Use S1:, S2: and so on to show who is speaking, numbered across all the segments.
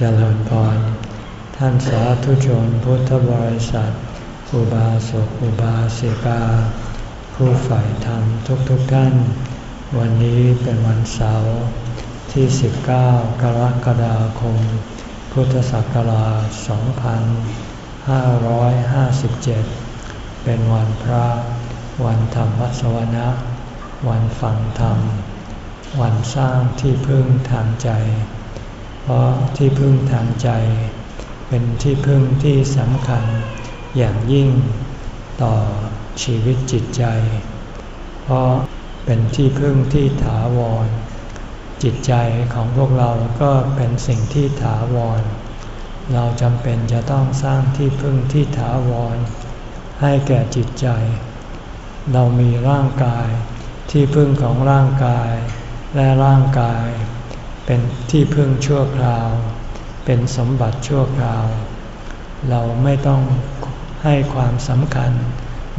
S1: เจริญพร ท่านสาธุชนพุทธบริษัท อุบาสกอุบาสิกา ผู้ใฝ่ธรรมทุกๆทท่าน วันนี้เป็นวันเสาร์ที่ 19 กรกฎาคม พุทธศักราช 2557 เป็นวันพระ วันธรรมวัสวนะ วันฟังธรรม วันสร้างที่พึ่งทางใจ เพราะที่พึ่งทางใจ เป็นที่พึ่งที่สำคัญอย่างยิ่งต่อชีวิตจิตใจ เพราะเป็นที่พึ่งที่ถาวร จิตใจของพวกเราก็เป็นสิ่งที่ถาวร เราจำเป็นจะต้องสร้างที่พึ่งที่ถาวร ให้แก่จิตใจ เรามีร่างกายที่พึ่งของร่างกายและร่างกาย เป็นที่พึ่งชั่วคราว เป็นสมบัติชั่วคราว เราไม่ต้องให้ความสำคัญ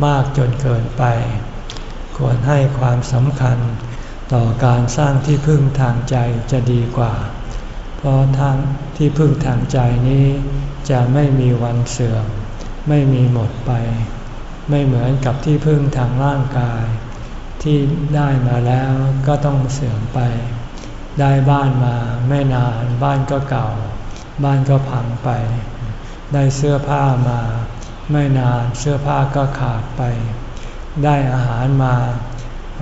S1: มากจนเกินไป ควรให้ความสำคัญต่อการสร้างที่พึ่งทางใจจะดีกว่า เพราะทางที่พึ่งทางใจนี้จะไม่มีวันเสื่อม ไม่มีหมดไป ไม่เหมือนกับที่พึ่งทางร่างกาย ที่ได้มาแล้วก็ต้องเสื่อมไป ได้บ้านมาไม่นานบ้านก็เก่า บ้านก็พังไป ได้เสื้อผ้ามา ไม่นานเสื้อผ้าก็ขาดไป ได้อาหารมา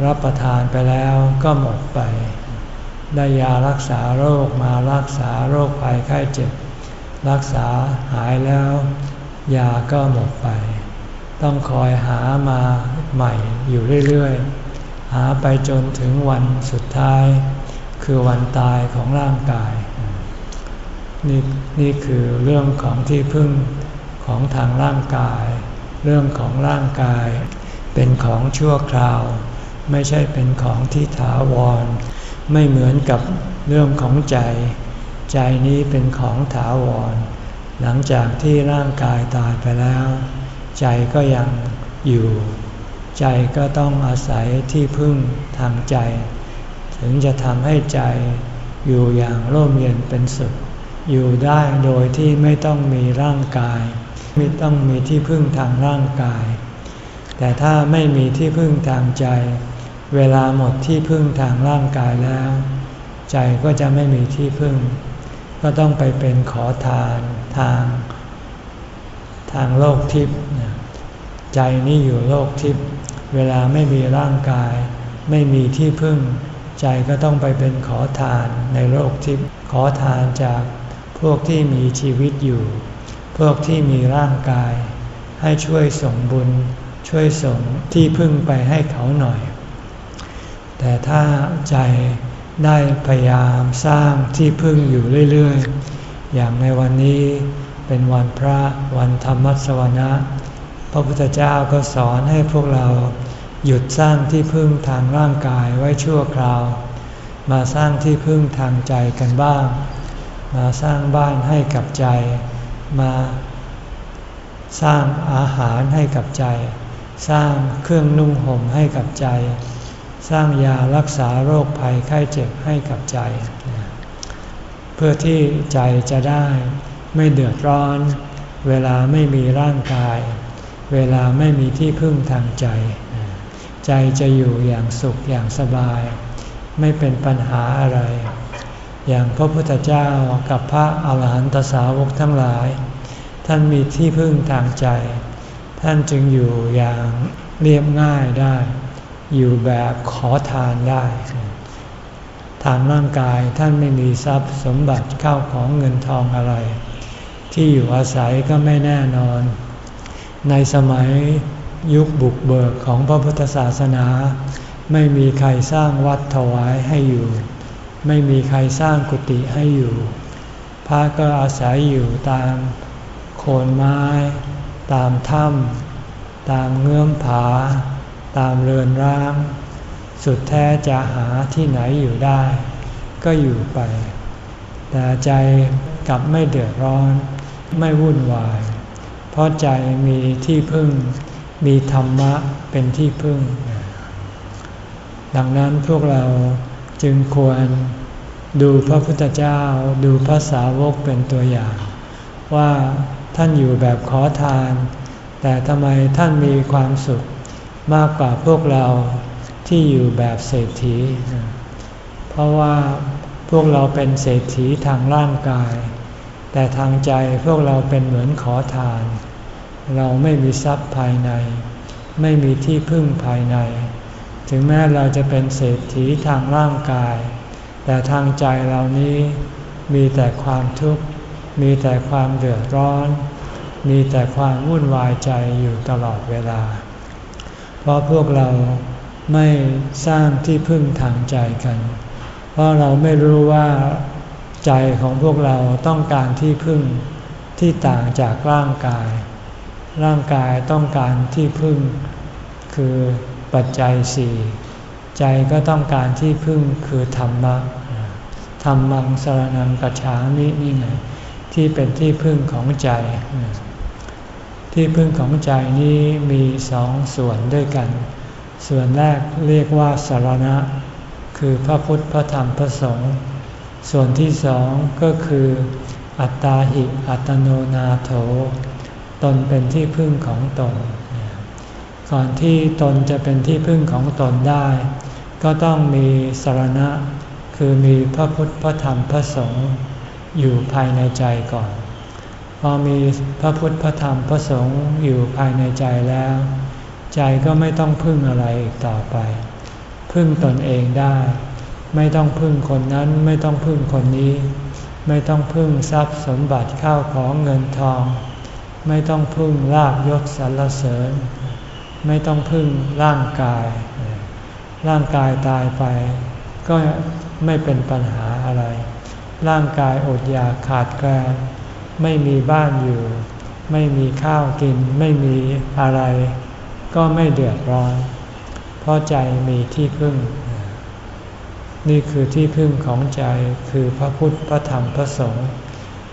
S1: รับประทานไปแล้วก็หมดไป ได้ยารักษาโรคมารักษาโรคภัยไข้เจ็บ รักษาหายแล้ว ยาก็หมดไป ต้องคอยหามาใหม่อยู่เรื่อยๆ หาไปจนถึงวันสุดท้าย คือวันตายของร่างกาย นี่นี่คือเรื่องของที่พึ่งของทางร่างกาย เรื่องของร่างกาย เป็นของชั่วคราว ไม่ใช่เป็นของที่ถาวร ไม่เหมือนกับเรื่องของใจ ใจนี้เป็นของถาวร หลังจากที่ร่างกายตายไปแล้ว ใจก็ยังอยู่ ใจก็ต้องอาศัยที่พึ่งทางใจ ถึงจะทำให้ใจอยู่อย่างร่มเย็นเป็นสุข อยู่ได้โดยที่ไม่ต้องมีร่างกาย ไม่ต้องมีที่พึ่งทางร่างกาย แต่ถ้าไม่มีที่พึ่งทางใจ เวลาหมดที่พึ่งทางร่างกายแล้ว ใจก็จะไม่มีที่พึ่ง ก็ต้องไปเป็นขอทานทาง ทางโลกทิพย์ใจนี่อยู่โลกทิพย์เวลาไม่มีร่างกาย ไม่มีที่พึ่ง ใจก็ต้องไปเป็นขอทานในโลกทิพย์ขอทานจากพวกที่มีชีวิตอยู่ พวกที่มีร่างกาย ให้ช่วยส่งบุญ ช่วยส่งที่พึ่งไปให้เขาหน่อย แต่ถ้าใจได้พยายามสร้างที่พึ่งอยู่เรื่อยๆ อย่างในวันนี้เป็นวันพระวันธรรมสวนะ พระพุทธเจ้าก็สอนให้พวกเรา หยุดสร้างที่พึ่งทางร่างกายไว้ชั่วคราว มาสร้างที่พึ่งทางใจกันบ้าง มาสร้างบ้านให้กับใจ มาสร้างอาหารให้กับใจ สร้างเครื่องนุ่งห่มให้กับใจ สร้างยารักษาโรคภัยไข้เจ็บให้กับใจ เพื่อที่ใจจะได้ไม่เดือดร้อน เวลาไม่มีร่างกาย เวลาไม่มีที่พึ่งทางใจ ใจจะอยู่อย่างสุขอย่างสบาย ไม่เป็นปัญหาอะไร อย่างพระพุทธเจ้ากับพระอาหารหันตสาวกทั้งหลาย ท่านมีที่พึ่งทางใจ ท่านจึงอยู่อย่างเรียบง่ายได้ อยู่แบบขอทานได้ ทางร่างกายท่านไม่มีทรัพย์สมบัติเข้าของเงินทองอะไร ที่อยู่อาศัยก็ไม่แน่นอน ในสมัย ยุคบุกเบิกของพระพุทธศาสนา ไม่มีใครสร้างวัดถวายให้อยู่ ไม่มีใครสร้างกุฏิให้อยู่ พระก็อาศัยอยู่ตามโคนไม้ ตามถ้ำตามเงื่อมผา ตามเรือนร้าง สุดแท้จะหาที่ไหนอยู่ได้ ก็อยู่ไป แต่ใจกลับไม่เดือดร้อน ไม่วุ่นวาย เพราะใจมีที่พึ่ง มีธรรมะเป็นที่พึ่ง ดังนั้นพวกเราจึงควรดูพระพุทธเจ้าดูพระสาวกเป็นตัวอย่าง ว่าท่านอยู่แบบขอทาน แต่ทำไมท่านมีความสุขมากกว่าพวกเราที่อยู่แบบเศรษฐี เพราะว่าพวกเราเป็นเศรษฐีทางร่างกาย แต่ทางใจพวกเราเป็นเหมือนขอทาน เราไม่มีทรัพย์ภายใน ไม่มีที่พึ่งภายใน ถึงแม้เราจะเป็นเศรษฐีทางร่างกาย แต่ทางใจเรานี้มีแต่ความทุกข์ มีแต่ความเดือดร้อน มีแต่ความวุ่นวายใจอยู่ตลอดเวลา เพราะพวกเราไม่สร้างที่พึ่งทางใจกัน เพราะเราไม่รู้ว่าใจของพวกเราต้องการที่พึ่งที่ต่างจากร่างกาย ร่างกายต้องการที่พึ่ง คือปัจจัยสี่ใจก็ต้องการที่พึ่งคือธรรมะธรรมังสรนังกัจฉามินี่ไงที่เป็นที่พึ่งของใจ ที่พึ่งของใจนี้มีสองส่วนด้วยกัน ส่วนแรกเรียกว่าสารณะ คือพระพุทธพระธรรมพระสงฆ์ส่วนที่สองก็คือ อัตตาหิอัตโนนาโถ ตนเป็นที่พึ่งของตน ก่อนที่ตนจะเป็นที่พึ่งของตนได้ ก็ต้องมีสารณะ คือมีพระพุทธพระธรรมพระสงฆ์อยู่ภายในใจก่อน พอมีพระพุทธพระธรรมพระสงฆ์อยู่ภายในใจแล้ว ใจก็ไม่ต้องพึ่งอะไรอีกต่อไป พึ่งตนเองได้ ไม่ต้องพึ่งคนนั้นไม่ต้องพึ่งคนนี้ ไม่ต้องพึ่งทรัพย์สมบัติข้าวของเงินทอง ไม่ต้องพึ่งลาบยศสรรเสริญ ไม่ต้องพึ่งร่างกาย ร่างกายตายไป ก็ไม่เป็นปัญหาอะไร ร่างกายอดอยากขาดแคลนไม่มีบ้านอยู่ ไม่มีข้าวกิน ไม่มีอะไร ก็ไม่เดือดร้อน เพราะใจมีที่พึ่ง นี่คือที่พึ่งของใจคือพระพุทธพระธรรมพระสงฆ์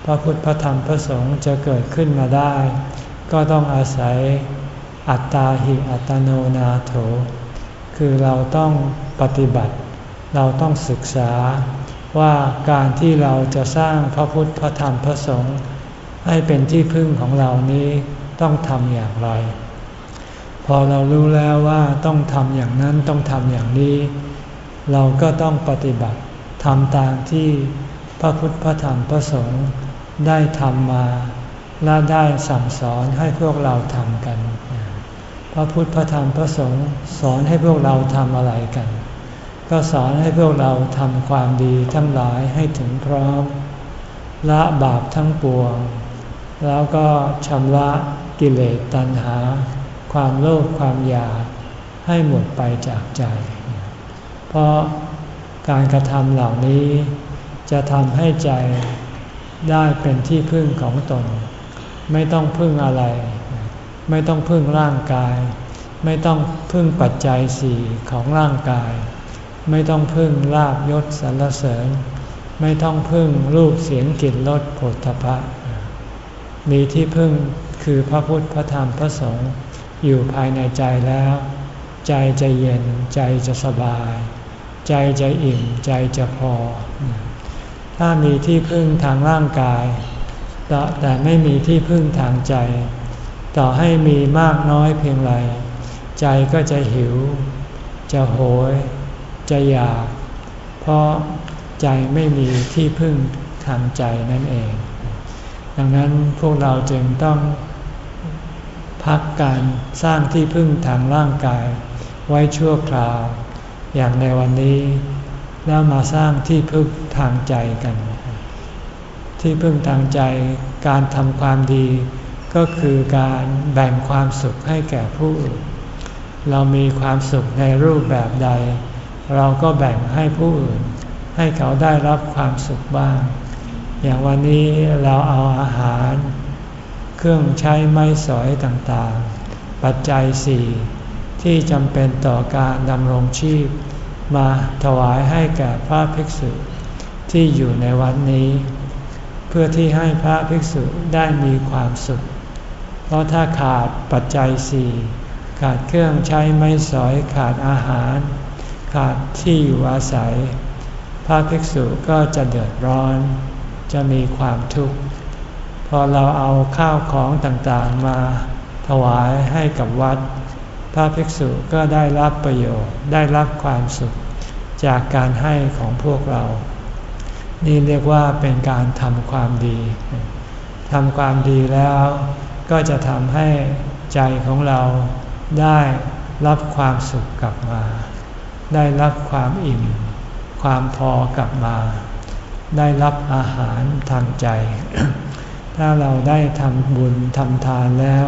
S1: พระพุทธพระธรรมพระสงฆ์จะเกิดขึ้นมาได้ ก็ต้องอาศัยอัตตาหิอัตโนนาโถ คือเราต้องปฏิบัติ เราต้องศึกษาว่าการที่เราจะสร้างพระพุทธพระธรรมพระสงฆ์ให้เป็นที่พึ่งของเรานี้ต้องทำอย่างไร พอเรารู้แล้วว่าต้องทำอย่างนั้นต้องทำอย่างนี้ เราก็ต้องปฏิบัติทำตามที่พระพุทธพระธรรมพระสงฆ์ ได้ทำมาและได้สั่งสอนให้พวกเราทำกัน พระพุทธพระธรรมพระสงฆ์สอนให้พวกเราทำอะไรกัน ก็สอนให้พวกเราทำความดีทั้งหลายให้ถึงพร้อม ละบาปทั้งปวง แล้วก็ชำระกิเลสตัณหา ความโลภความอยากให้หมดไปจากใจ เพราะการกระทำเหล่านี้จะทำให้ใจ ได้เป็นที่พึ่งของตน ไม่ต้องพึ่งอะไร ไม่ต้องพึ่งร่างกาย ไม่ต้องพึ่งปัจจัยสี่ของร่างกาย ไม่ต้องพึ่งลาบยศสรรเสริญ ไม่ต้องพึ่งรูปเสียงกลิ่นรสผลทพะ มีที่พึ่งคือพระพุทธพระธรรมพระสงฆ์อยู่ภายในใจแล้ว ใจจะเย็นใจจะสบาย ใจจะอิ่มใจจะพอ ถ้ามีที่พึ่งทางร่างกาย แต่ไม่มีที่พึ่งทางใจ ต่อให้มีมากน้อยเพียงไร ใจก็จะหิว จะโหย จะอยาก เพราะใจไม่มีที่พึ่งทางใจนั่นเอง ดังนั้นพวกเราจึงต้องพักการสร้างที่พึ่งทางร่างกาย ไว้ชั่วคราว อย่างในวันนี้ แล้วมาสร้างที่พึ่งทางใจกัน ที่พึ่งทางใจการทำความดี ก็คือการแบ่งความสุขให้แก่ผู้อื่น เรามีความสุขในรูปแบบใด เราก็แบ่งให้ผู้อื่น ให้เขาได้รับความสุขบ้าง อย่างวันนี้เราเอาอาหาร เครื่องใช้ไม้สอยต่างๆ ปัจจัยสี่ที่จำเป็นต่อการดำรงชีพ มาถวายให้แก่พระภิกษุที่อยู่ในวันนี้ เพื่อที่ให้พระภิกษุได้มีความสุข เพราะถ้าขาดปัจจัยสี่ขาดเครื่องใช้ไม้สอยขาดอาหาร ขาดที่อยู่อาศัย พระภิกษุก็จะเดือดร้อน จะมีความทุกข์พอเราเอาข้าวของต่างๆมาถวายให้กับวัด พระภิกษุก็ได้รับประโยชน์ได้รับความสุขจากการให้ของพวกเรา นี่เรียกว่าเป็นการทำความดีทำความดีแล้วก็จะทำให้ใจของเราได้รับความสุขกลับมา ได้รับความอิ่ม ความพอกลับมา ได้รับอาหารทางใจ ถ้าเราได้ทำบุญทำทานแล้ว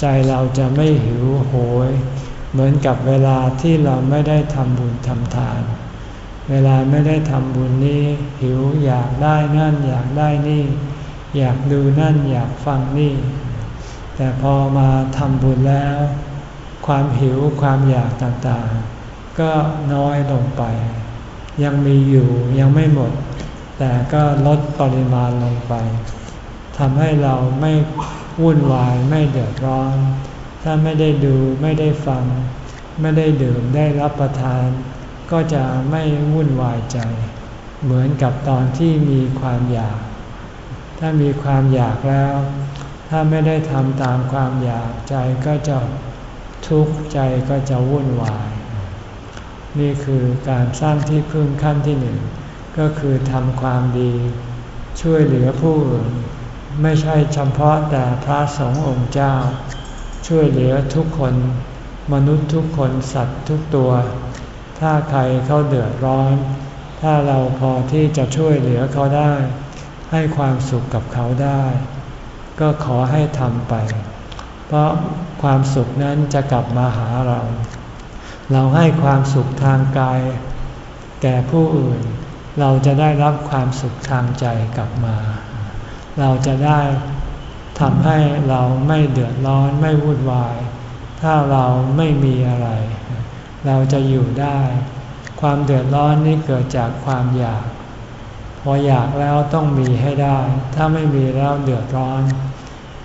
S1: ใจเราจะไม่หิวโหย เหมือนกับเวลาที่เราไม่ได้ทำบุญทำทาน เวลาไม่ได้ทำบุญนี้ หิวอยากได้นั่นอยากได้นี่ อยากดูนั่นอยากฟังนี่ แต่พอมาทำบุญแล้ว ความหิวความอยากต่างๆ ก็น้อยลงไป ยังมีอยู่ยังไม่หมด แต่ก็ลดปริมาณลงไปทำให้เราไม่ วุ่นวายไม่เดือดร้อน ถ้าไม่ได้ดูไม่ได้ฟัง ไม่ได้ดื่มได้รับประทาน ก็จะไม่วุ่นวายใจ เหมือนกับตอนที่มีความอยาก ถ้ามีความอยากแล้ว ถ้าไม่ได้ทำตามความอยากใจก็จะทุกข์ใจก็จะวุ่นวาย นี่คือการสร้างที่พึ่งขั้นที่หนึ่งก็คือทำความดี ช่วยเหลือผู้อื่น ไม่ใช่เฉพาะแต่พระสงฆ์องค์เจ้า ช่วยเหลือทุกคน มนุษย์ทุกคนสัตว์ทุกตัว ถ้าใครเขาเดือดร้อน ถ้าเราพอที่จะช่วยเหลือเขาได้ ให้ความสุขกับเขาได้ ก็ขอให้ทำไป เพราะความสุขนั้นจะกลับมาหาเรา เราให้ความสุขทางกาย แก่ผู้อื่น เราจะได้รับความสุขทางใจกลับมา เราจะได้ทำให้เราไม่เดือดร้อนไม่วุ่นวาย ถ้าเราไม่มีอะไร เราจะอยู่ได้ ความเดือดร้อนนี้เกิดจากความอยาก พออยากแล้วต้องมีให้ได้ ถ้าไม่มีแล้วเดือดร้อน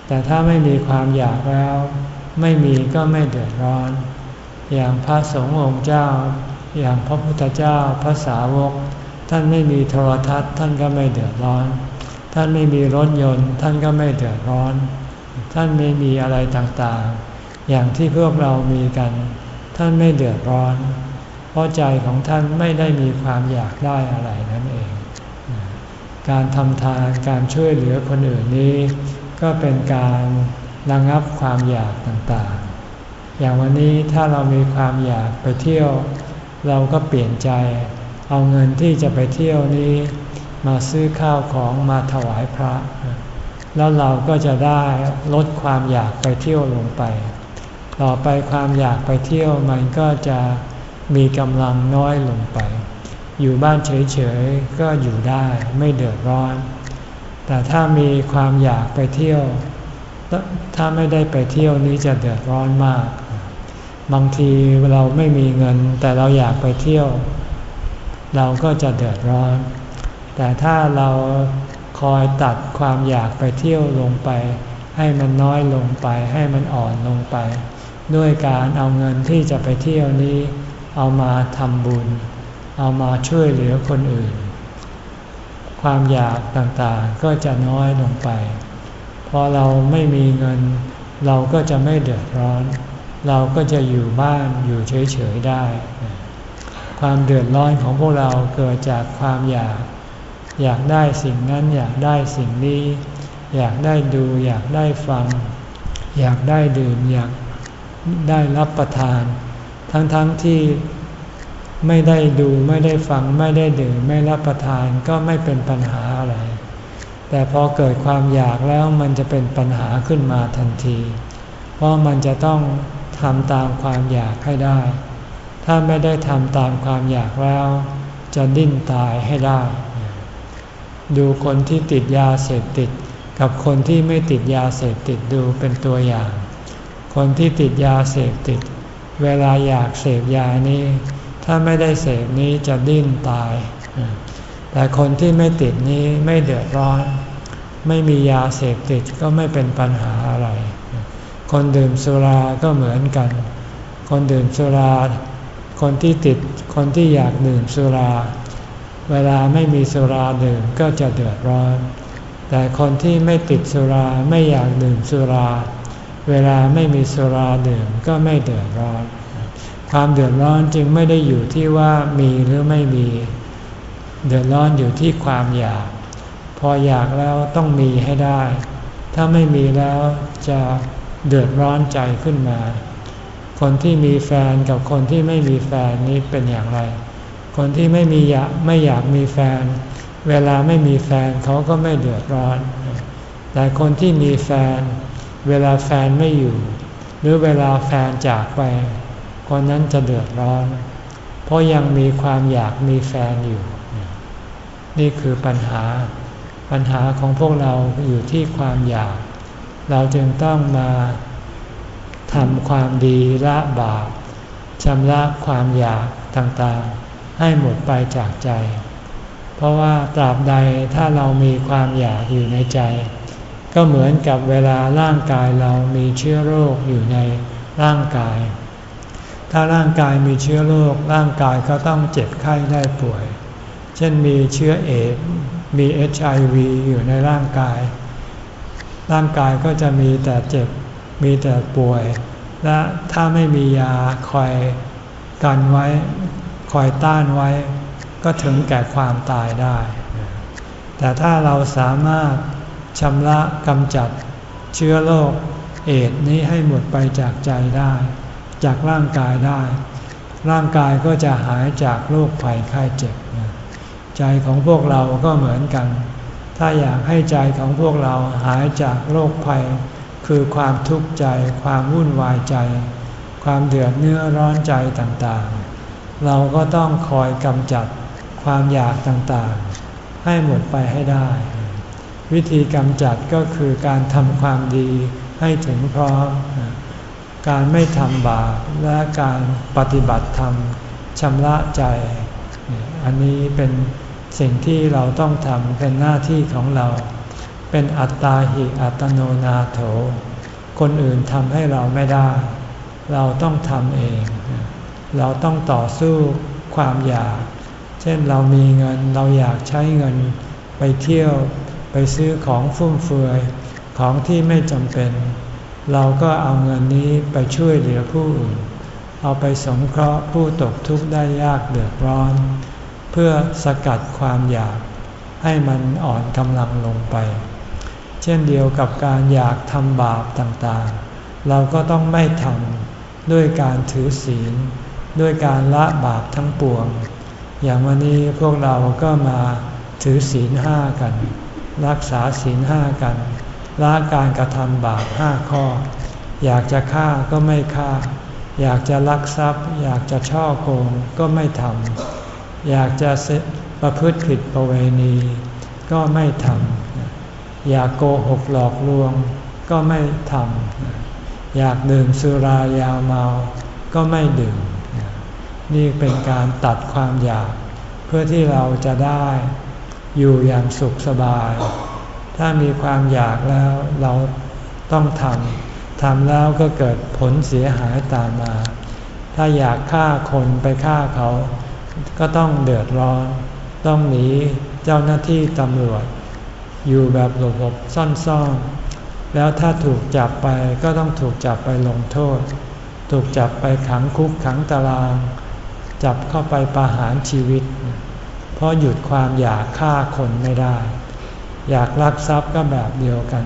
S1: แต่ถ้าไม่มีความอยากแล้ว ไม่มีก็ไม่เดือดร้อน อย่างพระสงฆ์องค์เจ้า อย่างพระพุทธเจ้าพระสาวก ท่านไม่มีโทรทัศน์ท่านก็ไม่เดือดร้อน ท่านไม่มีรถยนต์ ท่านก็ไม่เดือดร้อน ท่านไม่มีอะไรต่างๆ อย่างที่พวกเรามีกัน ท่านไม่เดือดร้อน เพราะใจของท่านไม่ได้มีความอยากได้อะไรนั่นเอง การทำทานการช่วยเหลือคนอื่นนี้ ก็เป็นการระงับความอยากต่างๆ อย่างวันนี้ถ้าเรามีความอยากไปเที่ยว เราก็เปลี่ยนใจ เอาเงินที่จะไปเที่ยวนี้ มาซื้อข้าวของมาถวายพระ แล้วเราก็จะได้ลดความอยากไปเที่ยวลงไป ต่อไปความอยากไปเที่ยวมันก็จะมีกำลังน้อยลงไป อยู่บ้านเฉยๆก็อยู่ได้ไม่เดือดร้อน แต่ถ้ามีความอยากไปเที่ยว ถ้าไม่ได้ไปเที่ยวนี้จะเดือดร้อนมาก บางทีเราไม่มีเงินแต่เราอยากไปเที่ยว เราก็จะเดือดร้อน แต่ถ้าเราคอยตัดความอยากไปเที่ยวลงไป ให้มันน้อยลงไป ให้มันอ่อนลงไป ด้วยการเอาเงินที่จะไปเที่ยวนี้ เอามาทำบุญ เอามาช่วยเหลือคนอื่น ความอยากต่างๆก็จะน้อยลงไป พอเราไม่มีเงิน เราก็จะไม่เดือดร้อน เราก็จะอยู่บ้านอยู่เฉยๆได้ ความเดือดร้อนของพวกเราเกิดจากความอยาก อยากได้สิ่งนั้นอยากได้สิ่งนี้ อยากได้ดูอยากได้ฟัง อยากได้ดื่มอยากได้รับประทาน ทั้งๆทที่ไม่ได้ดูไม่ได้ฟังไม่ได้ดื่มไม่รับประทานก็ไม่เป็นปัญหาอะไร แต่พอเกิดความอยากแล้วมันจะเป็นปัญหาขึ้นมาทันที เพราะมันจะต้องทำตามความอยากให้ได้ ถ้าไม่ได้ทำตามความอยากแล้ว จะดิ้นตายให้ได้ ดูคนที่ติดยาเสพติด กับคนที่ไม่ติดยาเสพติดดูเป็นตัวอย่าง คนที่ติดยาเสพติด เวลาอยากเสพยานี้ ถ้าไม่ได้เสพนี้จะดิ้นตาย แต่คนที่ไม่ติดนี้ไม่เดือดร้อน ไม่มียาเสพติดก็ไม่เป็นปัญหาอะไร คนดื่มสุราก็เหมือนกัน คนดื่มสุรา คนที่ติด คนที่อยากดื่มสุรา เวลาไม่มีสุราดื่มก็จะเดือดร้อน แต่คนที่ไม่ติดสุราไม่อยากดื่มสุรา เวลาไม่มีสุราดื่มก็ไม่เดือดร้อน ความเดือดร้อนจึงไม่ได้อยู่ที่ว่ามีหรือไม่มี เดือดร้อนอยู่ที่ความอยาก พออยากแล้วต้องมีให้ได้ ถ้าไม่มีแล้วจะเดือดร้อนใจขึ้นมา คนที่มีแฟนกับคนที่ไม่มีแฟนนี้เป็นอย่างไร คนที่ไม่มีอยากไม่อยากมีแฟน เวลาไม่มีแฟนเขาก็ไม่เดือดร้อน แต่คนที่มีแฟน เวลาแฟนไม่อยู่ หรือเวลาแฟนจากไป คนนั้นจะเดือดร้อน เพราะยังมีความอยากมีแฟนอยู่ นี่คือปัญหา ปัญหาของพวกเราอยู่ที่ความอยาก เราจึงต้องมาทำความดีละบาปชำระความอยากต่างๆ ให้หมดไปจากใจ เพราะว่าตราบใดถ้าเรามีความอยากอยู่ในใจ ก็เหมือนกับเวลาร่างกายเรามีเชื้อโรคอยู่ในร่างกาย ถ้าร่างกายมีเชื้อโรคร่างกายก็ต้องเจ็บไข้ได้ป่วย เช่นมีเชื้อเอดมีเอชไอวีอยู่ในร่างกาย ร่างกายก็จะมีแต่เจ็บ มีแต่ป่วย และถ้าไม่มียาคอยกันไว้ คอยต้านไว้ ก็ถึงแก่ความตายได้ แต่ถ้าเราสามารถชำระกำจัดเชื้อโรคเอดนี้ให้หมดไปจากใจได้ จากร่างกายได้ ร่างกายก็จะหายจากโรคภัยไข้เจ็บ ใจของพวกเราก็เหมือนกัน ถ้าอยากให้ใจของพวกเราหายจากโรคภัย คือความทุกข์ใจ ความวุ่นวายใจ ความเดือดเนื้อร้อนใจต่างๆ เราก็ต้องคอยกำจัดความอยากต่างๆ ให้หมดไปให้ได้ วิธีกำจัดก็คือการทำความดีให้ถึงพร้อมการไม่ทำบาปและการปฏิบัติธรรมชำระใจ อันนี้เป็นสิ่งที่เราต้องทำเป็นหน้าที่ของเรา เป็นอัตตาหิอัตโนนาโถ คนอื่นทำให้เราไม่ได้ เราต้องทำเอง เราต้องต่อสู้ความอยาก เช่นเรามีเงินเราอยากใช้เงินไปเที่ยวไปซื้อของฟุ่มเฟือยของที่ไม่จำเป็น เราก็เอาเงินนี้ไปช่วยเหลือผู้อื่น เอาไปสงเคราะห์ผู้ตกทุกข์ได้ยากเดือดร้อน เพื่อสกัดความอยากให้มันอ่อนกำลังลงไป เช่นเดียวกับการอยากทำบาปต่างๆ เราก็ต้องไม่ทำด้วยการถือศีล ด้วยการละบาปทั้งปวง อย่างวันนี้พวกเราก็มาถือศีลห้ากัน รักษาศีลห้ากันละการกระทำบาปห้าข้อ อยากจะฆ่าก็ไม่ฆ่า อยากจะลักทรัพย์ อยากจะช่อโกงก็ไม่ทำอยากจะประพฤติผิดประเวณี ก็ไม่ทำอยากโกหกหลอกลวง ก็ไม่ทำอยากดื่มสุรายาวเมา ก็ไม่ดื่ม นี่เป็นการตัดความอยาก เพื่อที่เราจะได้อยู่อย่างสุขสบาย ถ้ามีความอยากแล้วเราต้องทำทำแล้วก็เกิดผลเสียหายตามมา ถ้าอยากฆ่าคนไปฆ่าเขา ก็ต้องเดือดร้อน ต้องหนีเจ้าหน้าที่ตำรวจ อยู่แบบหลบๆซ่อนๆ แล้วถ้าถูกจับไปก็ต้องถูกจับไปลงโทษ ถูกจับไปขังคุกขังตาราง จับเข้าไปประหารชีวิต เพราะหยุดความอยากฆ่าคนไม่ได้ อยากลักทรัพย์ก็แบบเดียวกัน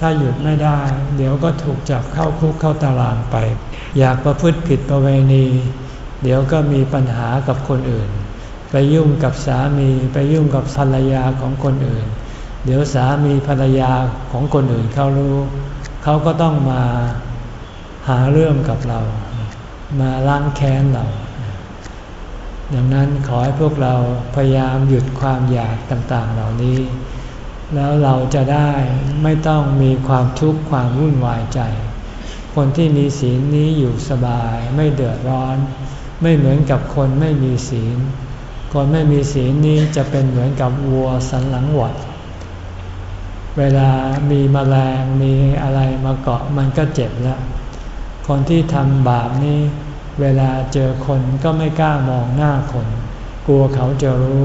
S1: ถ้าหยุดไม่ได้ เดี๋ยวก็ถูกจับเข้าคุกเข้าตารางไป อยากประพฤติผิดประเวณี เดี๋ยวก็มีปัญหากับคนอื่น ไปยุ่งกับสามีไปยุ่งกับภรรยาของคนอื่น เดี๋ยวสามีภรรยาของคนอื่นเขารู้เขาก็ต้องมาหาเรื่องกับเรา มาล้างแค้นเรา ดังนั้นขอให้พวกเราพยายามหยุดความอยากต่างๆ เหล่านี้ แล้วเราจะได้ไม่ต้องมีความทุกข์ความวุ่นวายใจ คนที่มีศีลนี้อยู่สบายไม่เดือดร้อน ไม่เหมือนกับคนไม่มีศีล คนไม่มีศีลนี้จะเป็นเหมือนกับวัวสันหลังหวัด เวลามีมแมลงมีอะไรมาเกาะมันก็เจ็บแล้ว คนที่ทำบาปนี่ เวลาเจอคนก็ไม่กล้ามองหน้าคน กลัวเขาจะรู้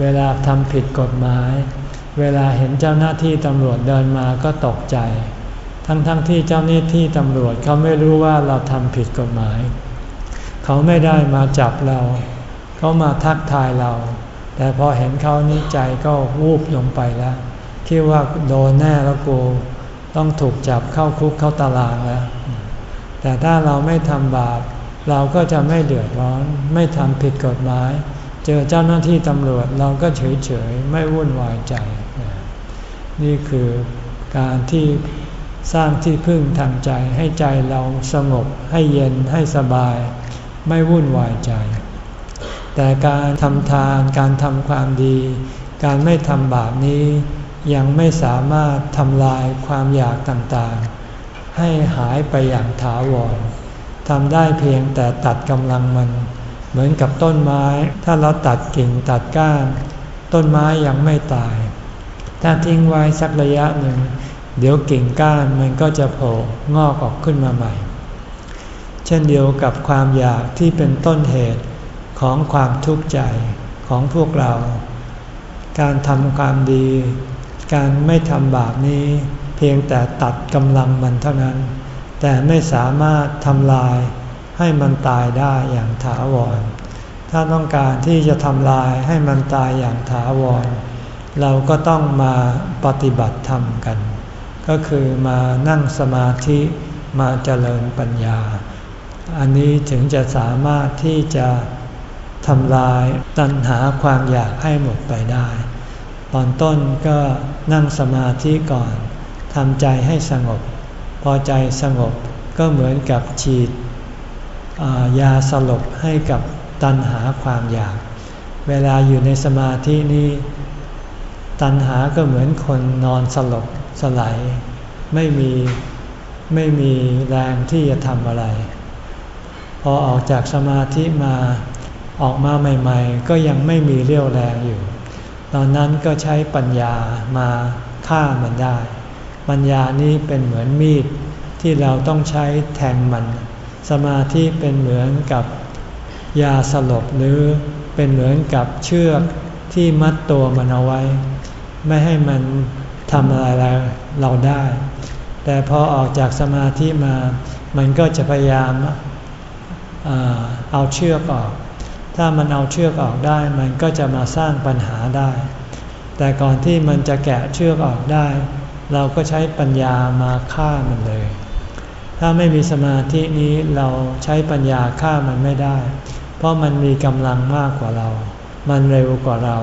S1: เวลาทำผิดกฎหมาย เวลาเห็นเจ้าหน้าที่ตำรวจเดินมาก็ตกใจ ทั้งๆทที่เจ้าหน้าที่ตำรวจเขาไม่รู้ว่าเราทำผิดกฎหมาย เขาไม่ได้มาจับเรา เขามาทักทายเรา แต่พอเห็นเขานี้ใจก็วูบลงไปแล้วคิดว่าโดนแน่แล้วกูต้องถูกจับเข้าคุกเข้าตารางแล้ว แต่ถ้าเราไม่ทำบาปเราก็จะไม่เดือดร้อน ไม่ทำผิดกฎหมาย เจอเจ้าหน้าที่ตำรวจเราก็เฉยเฉยไม่วุ่นวายใจ นี่คือการที่สร้างที่พึ่งทางใจให้ใจเราสงบให้เย็นให้สบาย ไม่วุ่นวายใจ แต่การทำทานการทำความดี การไม่ทำบาปนี้ยังไม่สามารถทำลายความอยากต่างๆ ให้หายไปอย่างถาวรทำได้เพียงแต่ตัดกำลังมัน เหมือนกับต้นไม้ ถ้าเราตัดกิ่งตัดก้าน ต้นไม้ยังไม่ตาย ถ้าทิ้งไว้สักระยะหนึ่ง เดี๋ยวกิ่งก้านมันก็จะโผล่งอกออกขึ้นมาใหม่ เช่นเดียวกับความอยากที่เป็นต้นเหตุของความทุกข์ใจของพวกเรา การทำความดี การไม่ทำบาปนี้เพียงแต่ตัดกำลังมันเท่านั้น แต่ไม่สามารถทำลายให้มันตายได้อย่างถาวร ถ้าต้องการที่จะทำลายให้มันตายอย่างถาวร เราก็ต้องมาปฏิบัติธรรมกัน ก็คือมานั่งสมาธิมาเจริญปัญญา อันนี้ถึงจะสามารถที่จะทำลายตัณหาความอยากให้หมดไปได้ ตอนต้นก็ นั่งสมาธิก่อนทำใจให้สงบ พอใจสงบก็เหมือนกับฉีดยาสลบให้กับตัณหาความอยาก เวลาอยู่ในสมาธินี้ ตัณหาก็เหมือนคนนอนสลบสลายไม่มีไม่มีแรงที่จะทำอะไร พอออกจากสมาธิมาออกมาใหม่ ๆ ก็ยังไม่มีเรี่ยวแรงอยู่ ตอนนั้นก็ใช้ปัญญามาฆ่ามันได้ ปัญญานี้เป็นเหมือนมีดที่เราต้องใช้แทงมัน สมาธิเป็นเหมือนกับยาสลบหรือเป็นเหมือนกับเชือกที่มัดตัวมันเอาไว้ ไม่ให้มันทำอะไรเราได้ แต่พอออกจากสมาธิมา มันก็จะพยายามเอาเชือกออก ถ้ามันเอาเชือกออกได้มันก็จะมาสร้างปัญหาได้ แต่ก่อนที่มันจะแกะเชือกออกได้ เราก็ใช้ปัญญามาฆ่ามันเลย ถ้าไม่มีสมาธินี้เราใช้ปัญญาฆ่ามันไม่ได้ เพราะมันมีกำลังมากกว่าเรา มันเร็วกว่าเรา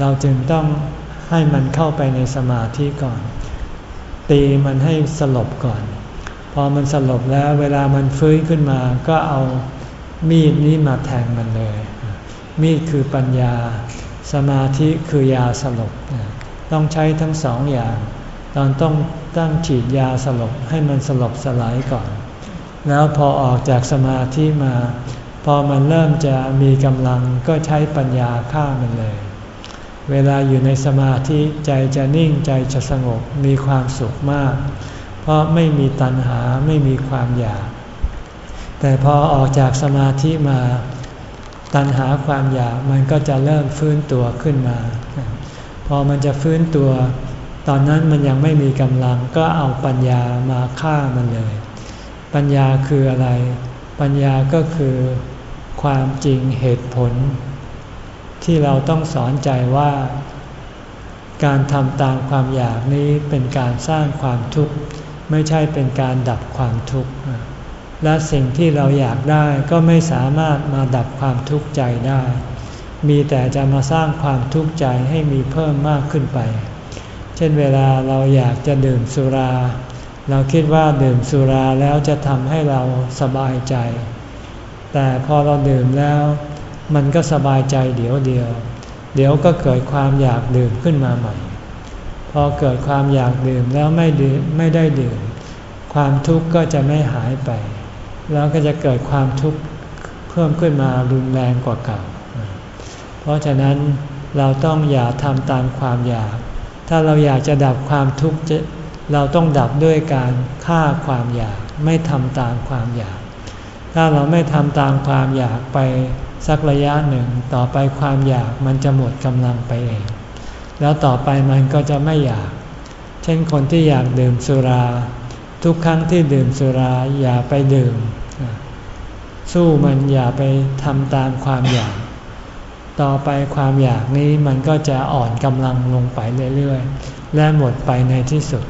S1: เราจึงต้องให้มันเข้าไปในสมาธิก่อน ตีมันให้สลบก่อน พอมันสลบแล้วเวลามันฟื้นขึ้นมาก็เอา มีดนี้มาแทงมันเลย มีดคือปัญญา สมาธิคือยาสลบ ต้องใช้ทั้งสองอย่าง ตอนต้องตั้งฉีดยาสลบให้มันสลบสลายก่อน แล้วพอออกจากสมาธิมา พอมันเริ่มจะมีกำลังก็ใช้ปัญญาฆ่ามันเลย เวลาอยู่ในสมาธิใจจะนิ่งใจจะสงบมีความสุขมาก เพราะไม่มีตัณหาไม่มีความอยาก แต่พอออกจากสมาธิมา ตัณหาความอยากมันก็จะเริ่มฟื้นตัวขึ้นมา พอมันจะฟื้นตัว ตอนนั้นมันยังไม่มีกำลังก็เอาปัญญามาฆ่ามันเลย ปัญญาคืออะไร ปัญญาก็คือความจริงเหตุผล ที่เราต้องสอนใจว่าการทำตามความอยากนี้เป็นการสร้างความทุกข์ ไม่ใช่เป็นการดับความทุกข์ และสิ่งที่เราอยากได้ก็ไม่สามารถมาดับความทุกข์ใจได้ มีแต่จะมาสร้างความทุกข์ใจให้มีเพิ่มมากขึ้นไป เช่นเวลาเราอยากจะดื่มสุรา เราคิดว่าดื่มสุราแล้วจะทำให้เราสบายใจ แต่พอเราดื่มแล้ว มันก็สบายใจเดี๋ยวเดียว เดี๋ยวก็เกิดความอยากดื่มขึ้นมาใหม่ พอเกิดความอยากดื่มแล้วไม่ดื่มไม่ได้ดื่ม ความทุกข์ก็จะไม่หายไป แล้วก็จะเกิดความทุกข์เพิ่มขึ้นมารุนแรงกว่าเก่า เพราะฉะนั้นเราต้องอย่าทำตามความอยาก ถ้าเราอยากจะดับความทุกข์เราต้องดับด้วยการฆ่าความอยาก ไม่ทำตามความอยาก ถ้าเราไม่ทำตามความอยากไปสักระยะหนึ่ง ต่อไปความอยากมันจะหมดกำลังไปเอง แล้วต่อไปมันก็จะไม่อยาก เช่นคนที่อยากดื่มสุรา ทุกครั้งที่ดื่มสุราอย่าไปดื่ม สู้มันอย่าไปทำตามความอยาก ต่อไปความอยากนี้มันก็จะอ่อนกำลังลงไปเรื่อยๆ และหมดไปในที่สุด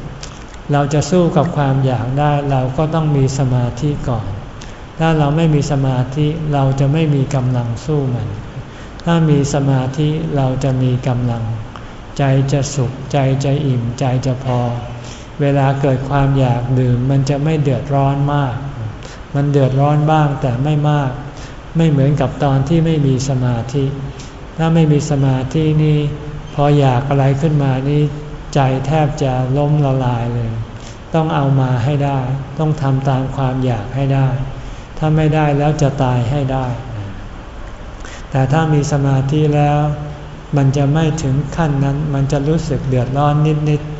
S1: เราจะสู้กับความอยากได้เราก็ต้องมีสมาธิก่อน ถ้าเราไม่มีสมาธิเราจะไม่มีกำลังสู้มัน ถ้ามีสมาธิเราจะมีกำลัง ใจจะสุขใจจะอิ่มใจจะพอ เวลาเกิดความอยากดื่ม มันจะไม่เดือดร้อนมาก มันเดือดร้อนบ้างแต่ไม่มาก ไม่เหมือนกับตอนที่ไม่มีสมาธิ ถ้าไม่มีสมาธินี่พออยากอะไรขึ้นมานี่ใจแทบจะล้มละลายเลย ต้องเอามาให้ได้ ต้องทำตามความอยากให้ได้ ถ้าไม่ได้แล้วจะตายให้ได้ แต่ถ้ามีสมาธิแล้ว มันจะไม่ถึงขั้นนั้น มันจะรู้สึกเดือดร้อนนิดๆ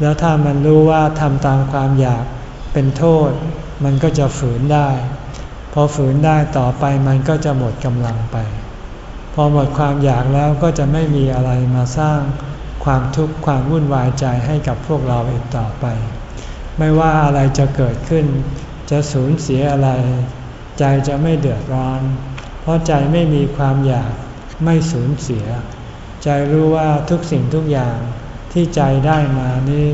S1: แล้วถ้ามันรู้ว่าทำตามความอยากเป็นโทษ มันก็จะฝืนได้ พอฝืนได้ต่อไปมันก็จะหมดกำลังไป พอหมดความอยากแล้วก็จะไม่มีอะไรมาสร้างความทุกข์ความวุ่นวายใจให้กับพวกเราอีกต่อไป ไม่ว่าอะไรจะเกิดขึ้น จะสูญเสียอะไร ใจจะไม่เดือดร้อน เพราะใจไม่มีความอยากไม่สูญเสีย ใจรู้ว่าทุกสิ่งทุกอย่าง ที่ใจได้มานี้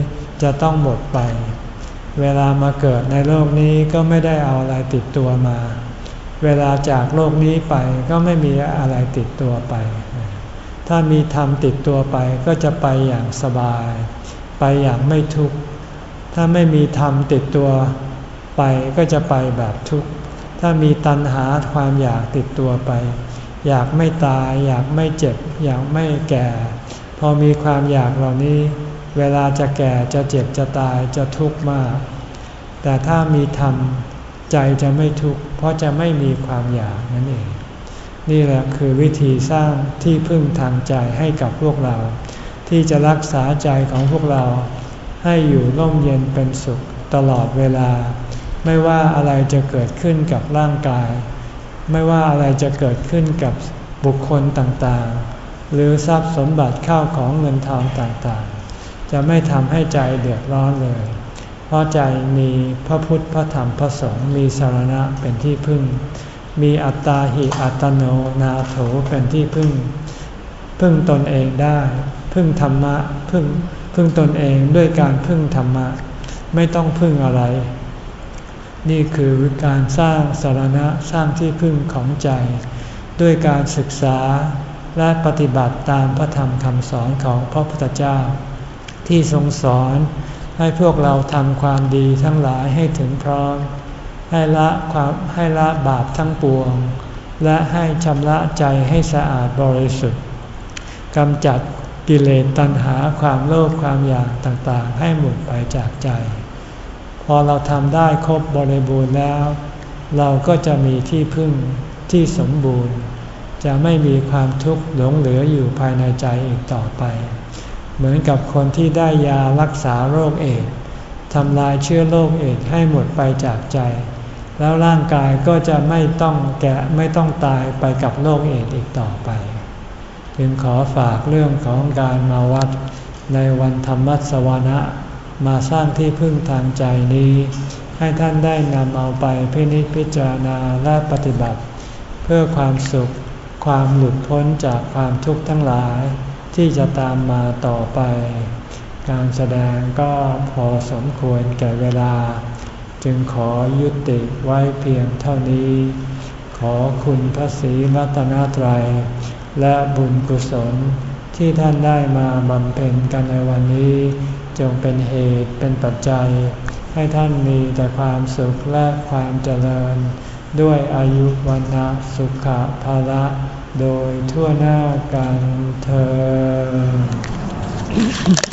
S1: จะต้องหมดไป เวลามาเกิดในโลกนี้ก็ไม่ได้เอาอะไรติดตัวมา เวลาจากโลกนี้ไปก็ไม่มีอะไรติดตัวไป ถ้ามีธรรมติดตัวไปก็จะไปอย่างสบาย ไปอย่างไม่ทุกข์ ถ้าไม่มีธรรมติดตัวไปก็จะไปแบบทุกข์ ถ้ามีตัณหาความอยากติดตัวไป อยากไม่ตาย อยากไม่เจ็บ อยากไม่แก่ อมีความอยากเหล่านี้ เวลาจะแก่จะเจ็บจะตายจะทุกข์มาก แต่ถ้ามีธรรมใจจะไม่ทุกข์เพราะจะไม่มีความอยากนั่นเอง นี่แหละคือวิธีสร้างที่พึ่งทางใจให้กับพวกเรา ที่จะรักษาใจของพวกเรา ให้อยู่ร่มเย็นเป็นสุขตลอดเวลา ไม่ว่าอะไรจะเกิดขึ้นกับร่างกาย ไม่ว่าอะไรจะเกิดขึ้นกับบุคคลต่างๆ หรือทรัพย์สมบัติข้าวของเงินทองต่างๆ จะไม่ทำให้ใจเดือดร้อนเลย เพราะใจมีพระพุทธพระธรรมพระสงฆ์มีสารณะเป็นที่พึ่ง มีอัตตาหิอัตโนนาโถเป็นที่พึ่ง พึ่งตนเองได้ พึ่งธรรมะพึ่งพึ่งตนเองด้วยการพึ่งธรรมะ ไม่ต้องพึ่งอะไร นี่คือการสร้างสารณะสร้างที่พึ่งของใจ ด้วยการศึกษา และปฏิบัติตามพระธรรมคำสอนของพระพุทธเจ้า ที่ทรงสอนให้พวกเราทำความดีทั้งหลายให้ถึงพร้อม ให้ละความให้ละบาปทั้งปวง และให้ชำระใจให้สะอาดบริสุทธิ์กำจัดกิเลสตัณหาความโลภความอยากต่างๆ ให้หมดไปจากใจ พอเราทำได้ครบบริบูรณ์แล้ว เราก็จะมีที่พึ่งที่สมบูรณ์ จะไม่มีความทุกข์หลงเหลืออยู่ภายในใจอีกต่อไป เหมือนกับคนที่ได้ยารักษาโรคเอดทำลายเชื้อโรคเอดให้หมดไปจากใจ แล้วร่างกายก็จะไม่ต้องแกะไม่ต้องตายไปกับโรคเอดอีกต่อไป จึงขอฝากเรื่องของการมาวัดในวันธรรมสวนะมาสร้างที่พึ่งทางใจนี้ ให้ท่านได้นำเอาไปพินิจพิจารณาและปฏิบัติ เพื่อความสุข ความหลุดพ้นจากความทุกข์ทั้งหลายที่จะตามมาต่อไป การแสดงก็พอสมควรแก่เวลา จึงขอยุติไว้เพียงเท่านี้ ขอคุณพระศรีรัตนตรัย และบุญกุศลที่ท่านได้มาบำเพ็ญกันในวันนี้ จงเป็นเหตุเป็นปัจจัย ให้ท่านมีแต่ความสุขและความเจริญ ด้วยอายุวันนะสุขภาระโดยทั่วหน้ากันเธอ